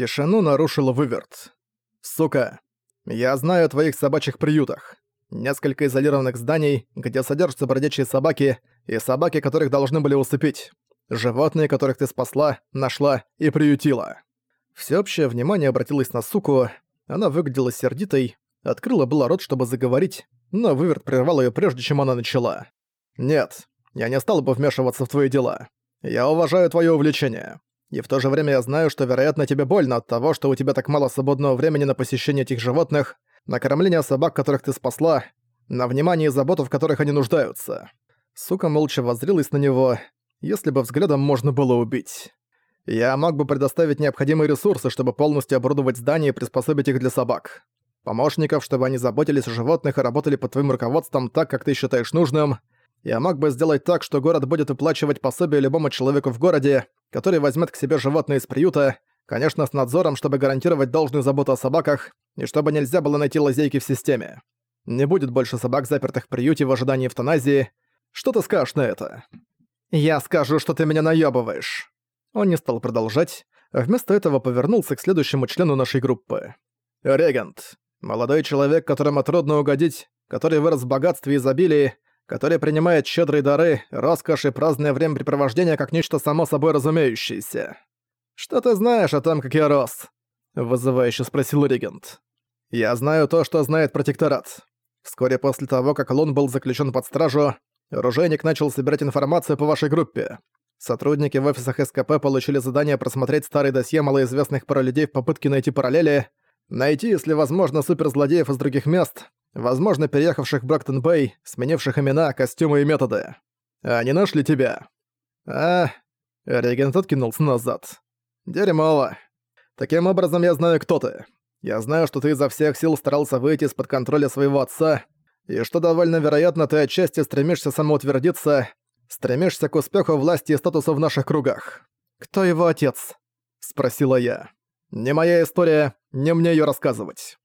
Тишину нарушил выверт. «Сука, я знаю о твоих собачьих приютах. Несколько изолированных зданий, где содержатся бродячие собаки, и собаки, которых должны были усыпить. Животные, которых ты спасла, нашла и приютила». Всеобщее внимание обратилось на суку, она выглядела сердитой, открыла было рот, чтобы заговорить, но выверт прервал её прежде, чем она начала. «Нет, я не стал бы вмешиваться в твои дела. Я уважаю твое увлечение. И в то же время я знаю, что, вероятно, тебе больно от того, что у тебя так мало свободного времени на посещение этих животных, на кормление собак, которых ты спасла, на внимание и заботу, в которых они нуждаются». Сука молча воззрилась на него, если бы взглядом можно было убить. «Я мог бы предоставить необходимые ресурсы, чтобы полностью оборудовать здания и приспособить их для собак. Помощников, чтобы они заботились о животных и работали под твоим руководством так, как ты считаешь нужным. Я мог бы сделать так, что город будет выплачивать пособие любому человеку в городе, который возьмет к себе животное из приюта, конечно, с надзором, чтобы гарантировать должную заботу о собаках, и чтобы нельзя было найти лазейки в системе. Не будет больше собак, запертых в приюте в ожидании эвтаназии. Что ты скажешь на это? Я скажу, что ты меня наёбываешь. Он не стал продолжать, а вместо этого повернулся к следующему члену нашей группы. Регент. Молодой человек, которому трудно угодить, который вырос в богатстве и изобилии, который принимает щедрые дары, роскошь и праздное времяпрепровождение как нечто само собой разумеющееся. «Что ты знаешь о том, как я рос?» — вызывающе спросил регент. «Я знаю то, что знает протекторат. Вскоре после того, как Лун был заключен под стражу, оружейник начал собирать информацию по вашей группе. Сотрудники в офисах СКП получили задание просмотреть старые досье малоизвестных паралюдей в попытке найти параллели, найти, если возможно, суперзлодеев из других мест, возможно, переехавших в Брактон-Бэй, сменивших имена, костюмы и методы. Они нашли тебя. А, регент откинулся назад. Дерьмово. Таким образом, я знаю, кто ты. Я знаю, что ты изо всех сил старался выйти из-под контроля своего отца, и что довольно вероятно, ты отчасти стремишься самоутвердиться, стремишься к успеху власти и статусу в наших кругах. Кто его отец? Спросила я. Не моя история, не мне ее рассказывать.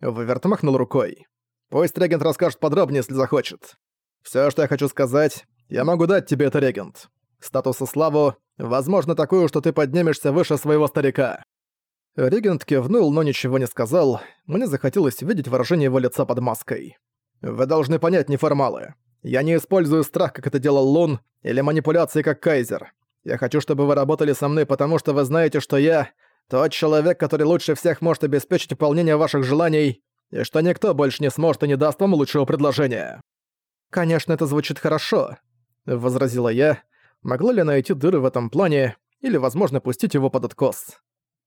Выверт махнул рукой. Пусть регент расскажет подробнее, если захочет. Все, что я хочу сказать, я могу дать тебе это, регент. Статус и славу, возможно, такую, что ты поднимешься выше своего старика». Регент кивнул, но ничего не сказал. Мне захотелось видеть выражение его лица под маской. «Вы должны понять неформалы. Я не использую страх, как это делал Лун, или манипуляции, как Кайзер. Я хочу, чтобы вы работали со мной, потому что вы знаете, что я — тот человек, который лучше всех может обеспечить выполнение ваших желаний, и что никто больше не сможет и не даст вам лучшего предложения». «Конечно, это звучит хорошо», — возразила я. Могла ли найти дыры в этом плане, или, возможно, пустить его под откос?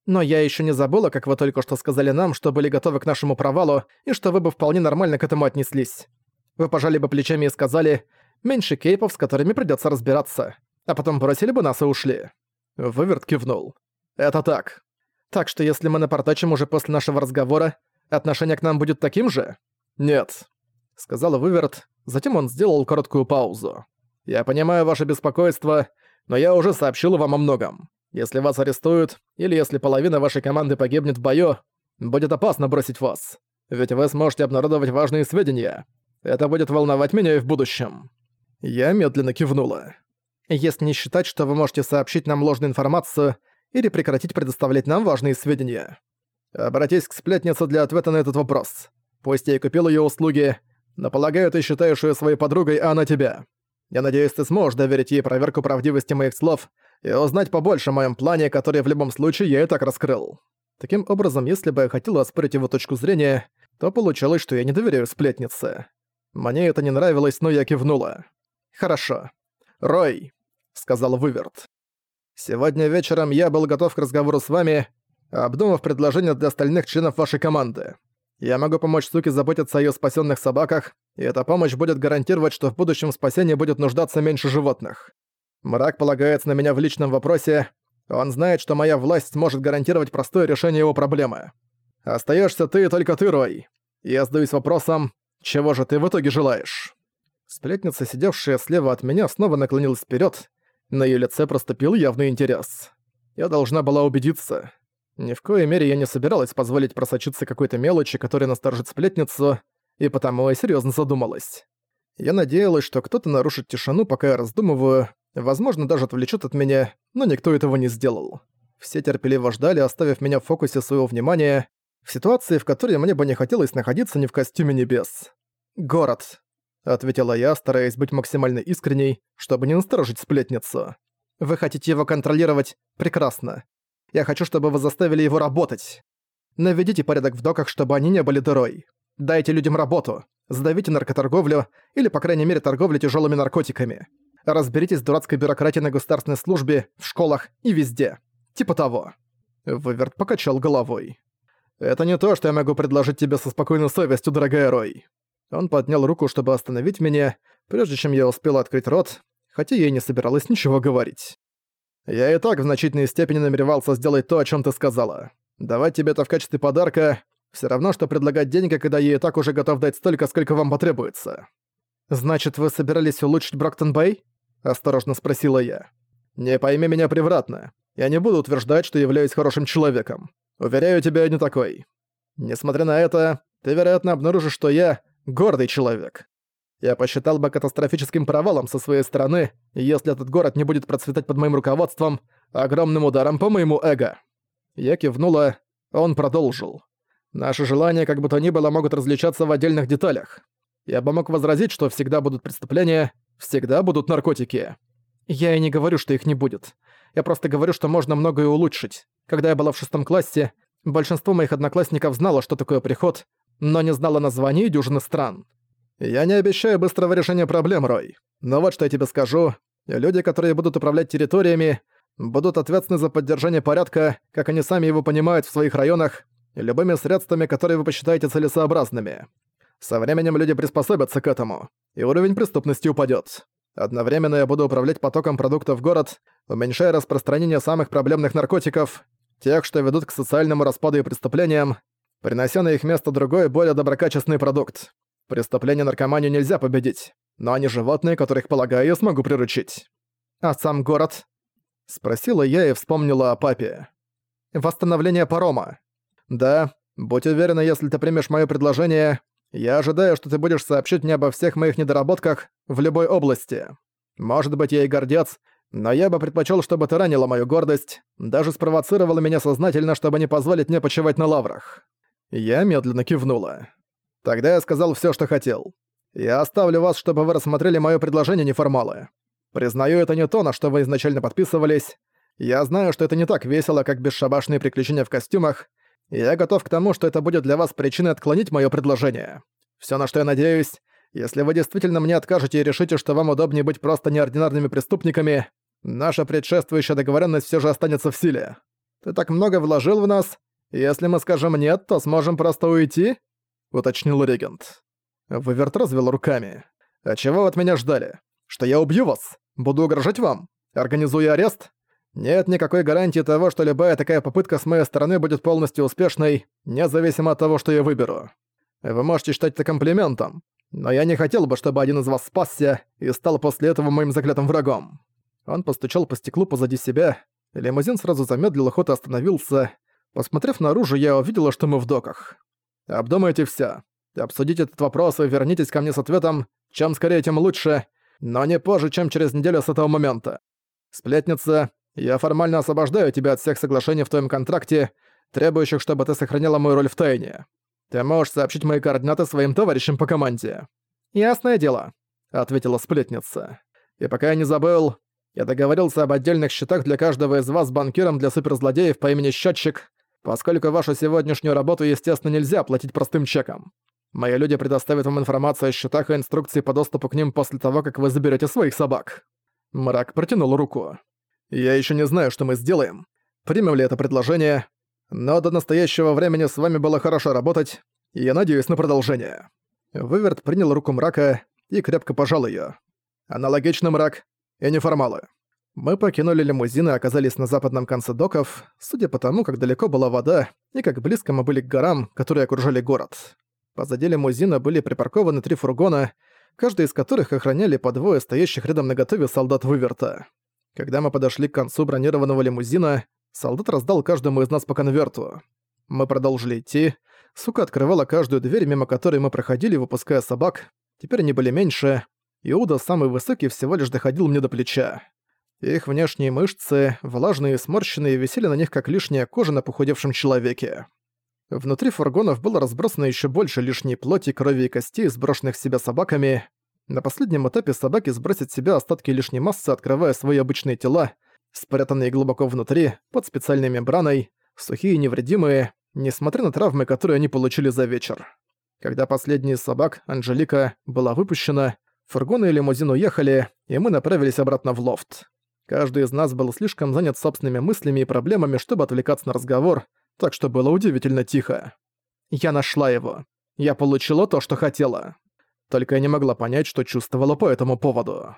Но я еще не забыла, как вы только что сказали нам, что были готовы к нашему провалу, и что вы бы вполне нормально к этому отнеслись. Вы пожали бы плечами и сказали, меньше кейпов, с которыми придется разбираться, а потом бросили бы нас и ушли. Выверт кивнул. Это так. Так что если мы напортачим уже после нашего разговора, Отношение к нам будет таким же? Нет, сказала Выверт. Затем он сделал короткую паузу. Я понимаю ваше беспокойство, но я уже сообщил вам о многом. Если вас арестуют, или если половина вашей команды погибнет в бою, будет опасно бросить вас. Ведь вы сможете обнародовать важные сведения. Это будет волновать меня и в будущем. Я медленно кивнула. Если не считать, что вы можете сообщить нам ложную информацию или прекратить предоставлять нам важные сведения. Обратись к сплетнице для ответа на этот вопрос. Пусть я и купил её услуги, но полагаю, ты считаешь её своей подругой, а она тебя. Я надеюсь, ты сможешь доверить ей проверку правдивости моих слов и узнать побольше о моем плане, который в любом случае я и так раскрыл. Таким образом, если бы я хотел оспорить его точку зрения, то получалось, что я не доверяю сплетнице. Мне это не нравилось, но я кивнула. «Хорошо. Рой», — сказал Выверт. «Сегодня вечером я был готов к разговору с вами, обдумав предложение для остальных членов вашей команды. Я могу помочь суке заботиться о её спасённых собаках, и эта помощь будет гарантировать, что в будущем спасении будет нуждаться меньше животных. Мрак полагается на меня в личном вопросе. Он знает, что моя власть сможет гарантировать простое решение его проблемы. Остаешься ты и только ты, Рой. Я задаюсь вопросом, чего же ты в итоге желаешь?» Сплетница, сидевшая слева от меня, снова наклонилась вперед. На ее лице проступил явный интерес. Я должна была убедиться. Ни в коей мере я не собиралась позволить просочиться какой-то мелочи, которая насторожит сплетницу, и потому я серьезно задумалась. Я надеялась, что кто-то нарушит тишину, пока я раздумываю, возможно, даже отвлечет от меня, но никто этого не сделал. Все терпеливо ждали, оставив меня в фокусе своего внимания, в ситуации, в которой мне бы не хотелось находиться ни в костюме небес. «Город», — ответила я, стараясь быть максимально искренней, чтобы не насторожить сплетницу. «Вы хотите его контролировать? Прекрасно. Я хочу, чтобы вы заставили его работать. Наведите порядок в доках, чтобы они не были дырой. Дайте людям работу. Сдавите наркоторговлю или, по крайней мере, торговлю тяжелыми наркотиками. Разберитесь с дурацкой бюрократией на государственной службе, в школах и везде. Типа того». Выверт покачал головой. «Это не то, что я могу предложить тебе со спокойной совестью, дорогая Рой». Он поднял руку, чтобы остановить меня, прежде чем я успел открыть рот, хотя я и не собиралась ничего говорить. «Я и так в значительной степени намеревался сделать то, о чем ты сказала. Давать тебе это в качестве подарка — все равно, что предлагать деньги, когда я и так уже готов дать столько, сколько вам потребуется». «Значит, вы собирались улучшить Брактон-Бэй?» — осторожно спросила я. «Не пойми меня превратно. Я не буду утверждать, что являюсь хорошим человеком. Уверяю тебя, не такой. Несмотря на это, ты, вероятно, обнаружишь, что я — гордый человек. Я посчитал бы катастрофическим провалом со своей стороны, если этот город не будет процветать под моим руководством, огромным ударом по моему эго». Я кивнула, он продолжил. «Наши желания, как бы то ни было, могут различаться в отдельных деталях. Я бы мог возразить, что всегда будут преступления, всегда будут наркотики. Я и не говорю, что их не будет. Я просто говорю, что можно многое улучшить. Когда я была в шестом классе, большинство моих одноклассников знало, что такое приход, но не знало названий дюжины стран. Я не обещаю быстрого решения проблем, Рой. Но вот что я тебе скажу. Люди, которые будут управлять территориями, будут ответственны за поддержание порядка, как они сами его понимают в своих районах, любыми средствами, которые вы посчитаете целесообразными. Со временем люди приспособятся к этому, и уровень преступности упадет. Одновременно я буду управлять потоком продуктов в город, уменьшая распространение самых проблемных наркотиков, тех, что ведут к социальному распаду и преступлениям, принося на их место другой, более доброкачественный продукт. Преступление наркоманию нельзя победить, но они животные, которых, полагаю, я смогу приручить. А сам город? Спросила я и вспомнила о папе. Восстановление парома. Да, будь уверена, если ты примешь моё предложение, я ожидаю, что ты будешь сообщить мне обо всех моих недоработках в любой области. Может быть, я и гордец, но я бы предпочел, чтобы ты ранила мою гордость, даже спровоцировала меня сознательно, чтобы не позволить мне почивать на лаврах». Я медленно кивнула. «Тогда я сказал все, что хотел. Я оставлю вас, чтобы вы рассмотрели мое предложение неформалы. Признаю, это не то, на что вы изначально подписывались. Я знаю, что это не так весело, как бесшабашные приключения в костюмах, я готов к тому, что это будет для вас причиной отклонить моё предложение. Всё, на что я надеюсь, если вы действительно мне откажете и решите, что вам удобнее быть просто неординарными преступниками, наша предшествующая договоренность всё же останется в силе. Ты так много вложил в нас. Если мы скажем «нет», то сможем просто уйти?» — уточнил регент. Выверт развел руками. «А чего вы от меня ждали? Что я убью вас? Буду угрожать вам? Организую арест? Нет никакой гарантии того, что любая такая попытка с моей стороны будет полностью успешной, независимо от того, что я выберу. Вы можете считать это комплиментом, но я не хотел бы, чтобы один из вас спасся и стал после этого моим заклятым врагом». Он постучал по стеклу позади себя, лимузин сразу замедлил и остановился. Посмотрев наружу, я увидела, что мы в доках. «Обдумайте всё. Обсудите этот вопрос и вернитесь ко мне с ответом, чем скорее, тем лучше, но не позже, чем через неделю с этого момента. Сплетница, я формально освобождаю тебя от всех соглашений в твоем контракте, требующих, чтобы ты сохраняла мою роль в тайне. Ты можешь сообщить мои координаты своим товарищам по команде». «Ясное дело», — ответила сплетница. «И пока я не забыл, я договорился об отдельных счетах для каждого из вас банкиром для суперзлодеев по имени Счетчик, поскольку вашу сегодняшнюю работу, естественно, нельзя оплатить простым чеком. Мои люди предоставят вам информацию о счетах и инструкции по доступу к ним после того, как вы заберете своих собак». Мрак протянул руку. Я еще не знаю, что мы сделаем. Примем ли это предложение. Но до настоящего времени с вами было хорошо работать, и я надеюсь на продолжение». Выверт принял руку мрака и крепко пожал ее. Аналогично мрак и неформалы. Мы покинули лимузин и оказались на западном конце доков, судя по тому, как далеко была вода и как близко мы были к горам, которые окружали город. Позади лимузина были припаркованы три фургона, каждый из которых охраняли по двое стоящих рядом на готове солдат Выверта. Когда мы подошли к концу бронированного лимузина, солдат раздал каждому из нас по конверту. Мы продолжили идти. Сука открывала каждую дверь, мимо которой мы проходили, выпуская собак. Теперь они были меньше. Иуда, самый высокий, всего лишь доходил мне до плеча. Их внешние мышцы, влажные и сморщенные, висели на них как лишняя кожа на похудевшем человеке. Внутри фургонов было разбросано еще больше лишней плоти, крови и костей, сброшенных с себя собаками. На последнем этапе собаки сбросят с себя остатки лишней массы, открывая свои обычные тела, спрятанные глубоко внутри, под специальной мембраной, сухие и невредимые, несмотря на травмы, которые они получили за вечер. Когда последний из собак, Анжелика, была выпущена, фургоны и лимузин уехали, и мы направились обратно в лофт. Каждый из нас был слишком занят собственными мыслями и проблемами, чтобы отвлекаться на разговор, так что было удивительно тихо. Я нашла его. Я получила то, что хотела. Только я не могла понять, что чувствовала по этому поводу.